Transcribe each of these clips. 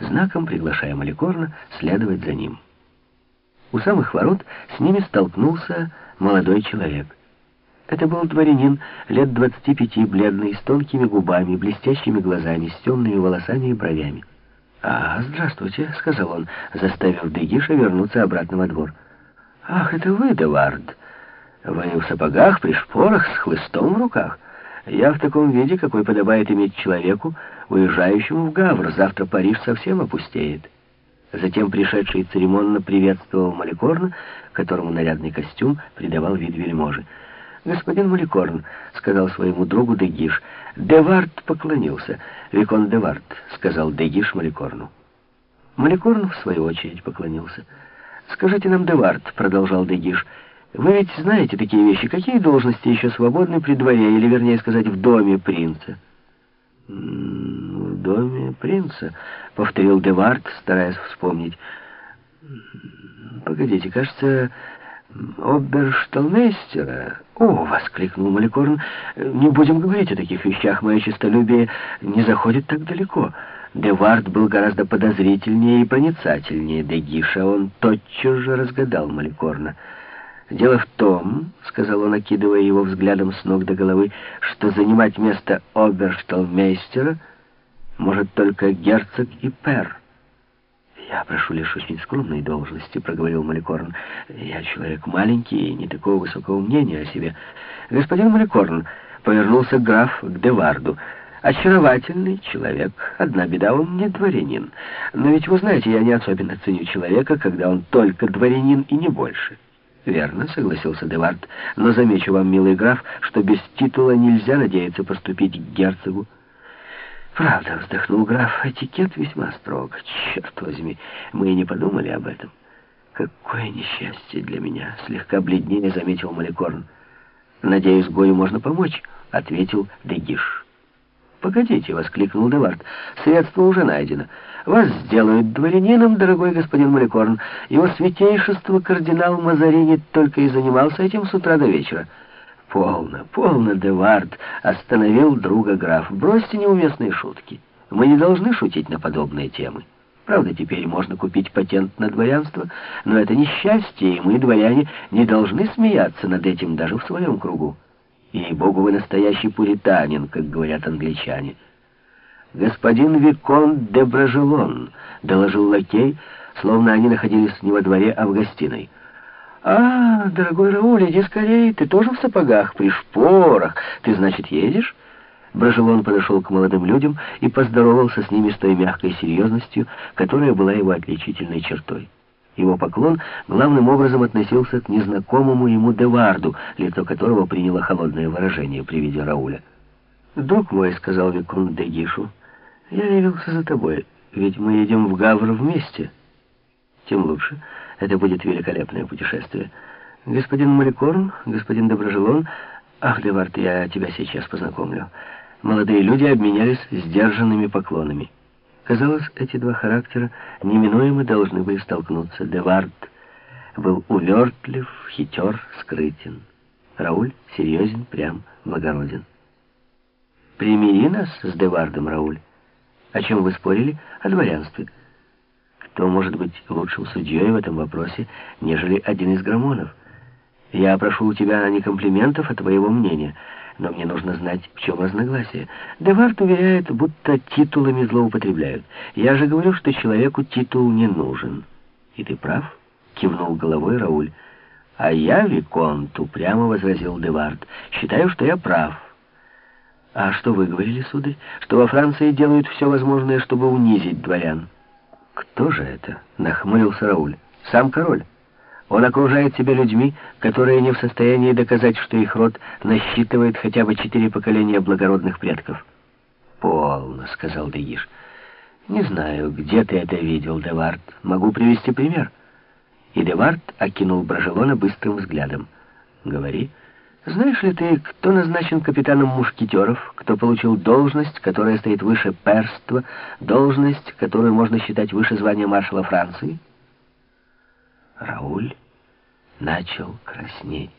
знаком приглашая Маликорна следовать за ним. У самых ворот с ними столкнулся молодой человек. Это был дворянин лет 25, бледный, с тонкими губами, блестящими глазами, с темными волосами и бровями. «А, здравствуйте», — сказал он, заставив Дегиша вернуться обратно во двор. «Ах, это вы, Девард! Вы в сапогах, при шпорах, с хлыстом в руках. Я в таком виде, какой подобает иметь человеку, уезжающему в Гавр. Завтра Париж совсем опустеет». Затем пришедший церемонно приветствовал Маликорна, которому нарядный костюм придавал вид вельможи. «Господин Маликорн», — сказал своему другу Дегиш, — «Девард поклонился». «Викон Девард», — сказал Дегиш Маликорну. Маликорн, в свою очередь, поклонился. «Скажите нам, Девард», — продолжал Дегиш, — «вы ведь знаете такие вещи. Какие должности еще свободны при дворе, или, вернее сказать, в доме принца?» «В доме принца», — повторил Девард, стараясь вспомнить. «Погодите, кажется, обершталмейстера...» «О!» — воскликнул Маликорн. «Не будем говорить о таких вещах. Мое честолюбие не заходит так далеко». Девард был гораздо подозрительнее и проницательнее Дегиша. Он тотчас же разгадал Маликорна. «Дело в том, — сказал он, окидывая его взглядом с ног до головы, — что занимать место обершталмейстера может только герцог и пер». «Я прошу лишь очень скромной должности», — проговорил Маликорн. «Я человек маленький и не такого высокого мнения о себе». «Господин Маликорн», — повернулся граф к Деварду, — «очаровательный человек. Одна беда, он не дворянин. Но ведь вы знаете, я не особенно ценю человека, когда он только дворянин и не больше». «Верно», — согласился Девард, — «но замечу вам, милый граф, что без титула нельзя надеяться поступить к герцогу». Правда, вздохнул граф, этикет весьма строг. Черт возьми, мы и не подумали об этом. Какое несчастье для меня, слегка бледнее заметил Маликорн. Надеюсь, Гою можно помочь, ответил Дегиш. «Погодите!» — воскликнул Девард. «Средство уже найдено. Вас сделают дворянином, дорогой господин Маликорн. Его святейшество кардинал Мазарини только и занимался этим с утра до вечера». «Полно, полно, Девард!» — остановил друга граф. «Бросьте неуместные шутки. Мы не должны шутить на подобные темы. Правда, теперь можно купить патент на дворянство, но это несчастье, и мы, дворяне, не должны смеяться над этим даже в своем кругу. И, богу, вы настоящий пуританин, как говорят англичане». «Господин Викон де Бражелон», — доложил лакей, словно они находились не во дворе, а в гостиной. «А, дорогой Рауль, иди скорее, ты тоже в сапогах, при шпорах. Ты, значит, едешь?» Брожелон подошел к молодым людям и поздоровался с ними с той мягкой серьезностью, которая была его отличительной чертой. Его поклон главным образом относился к незнакомому ему Деварду, лицо которого приняло холодное выражение при виде Рауля. «Друг мой», — сказал Викон Дегишу, — «я явился за тобой, ведь мы едем в Гавр вместе». «Тем лучше». Это будет великолепное путешествие. Господин Маликорн, господин Доброжелон... Ах, Девард, я тебя сейчас познакомлю. Молодые люди обменялись сдержанными поклонами. Казалось, эти два характера неминуемо должны были столкнуться. Девард был увертлив, хитер, скрытен. Рауль серьезен, прям, благороден. «Примири нас с Девардом, Рауль. О чем вы спорили? О дворянстве» кто может быть лучшим судьей в этом вопросе, нежели один из громонов. Я прошу у тебя не комплиментов, а твоего мнения, но мне нужно знать, в чем разногласие. Девард уверяет, будто титулами злоупотребляют. Я же говорю, что человеку титул не нужен. И ты прав, кивнул головой Рауль. А я, Виконт, упрямо возразил Девард, считаю, что я прав. А что вы говорили, сударь? Что во Франции делают все возможное, чтобы унизить дворян. «Кто же это?» — нахмурился Рауль. «Сам король. Он окружает себя людьми, которые не в состоянии доказать, что их род насчитывает хотя бы четыре поколения благородных предков». «Полно», — сказал Дегиш. «Не знаю, где ты это видел, Девард. Могу привести пример». И Девард окинул Брожелона быстрым взглядом. «Говори». Знаешь ли ты, кто назначен капитаном мушкетеров, кто получил должность, которая стоит выше перства, должность, которую можно считать выше звания маршала Франции? Рауль начал краснеть.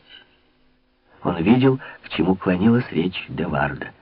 Он видел, к чему клонилась речь Деварда.